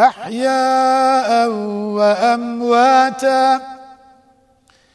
أحياء وأمواتا